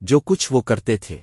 جو کچھ وہ کرتے تھے۔